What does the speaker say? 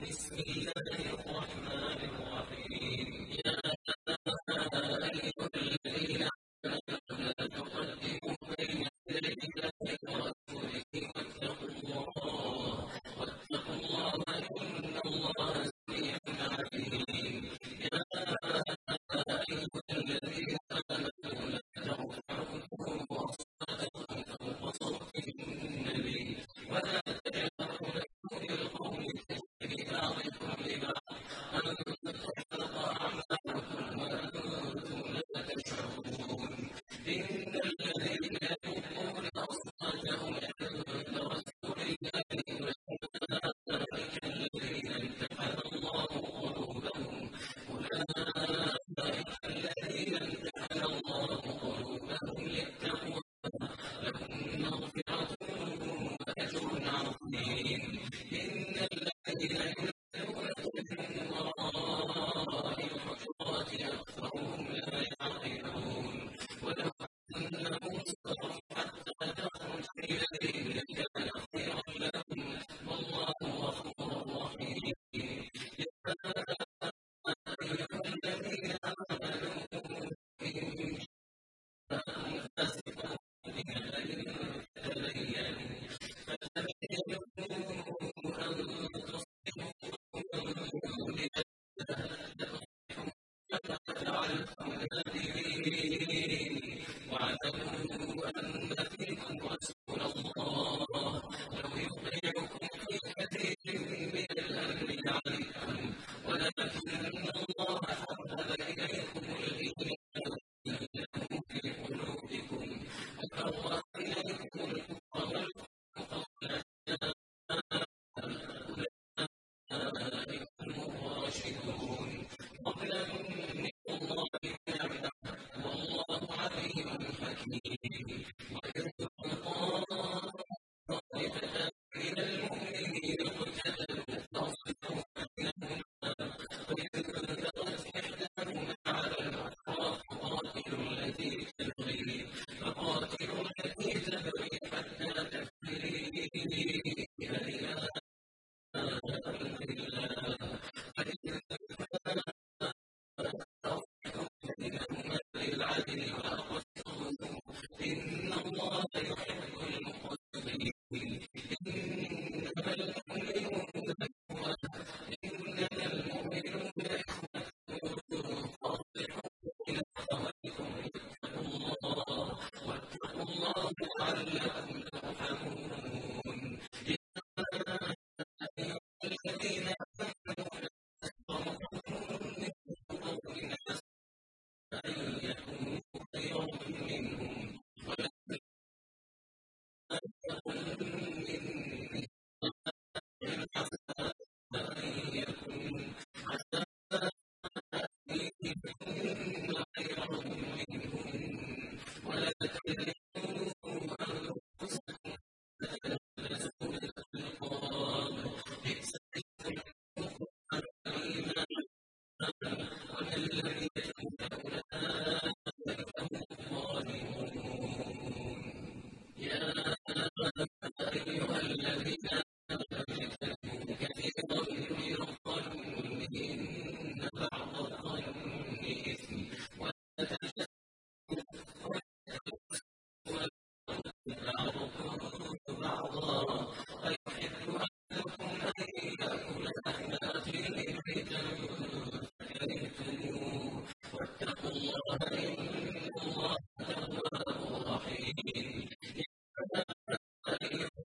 بسم الله Hallelujah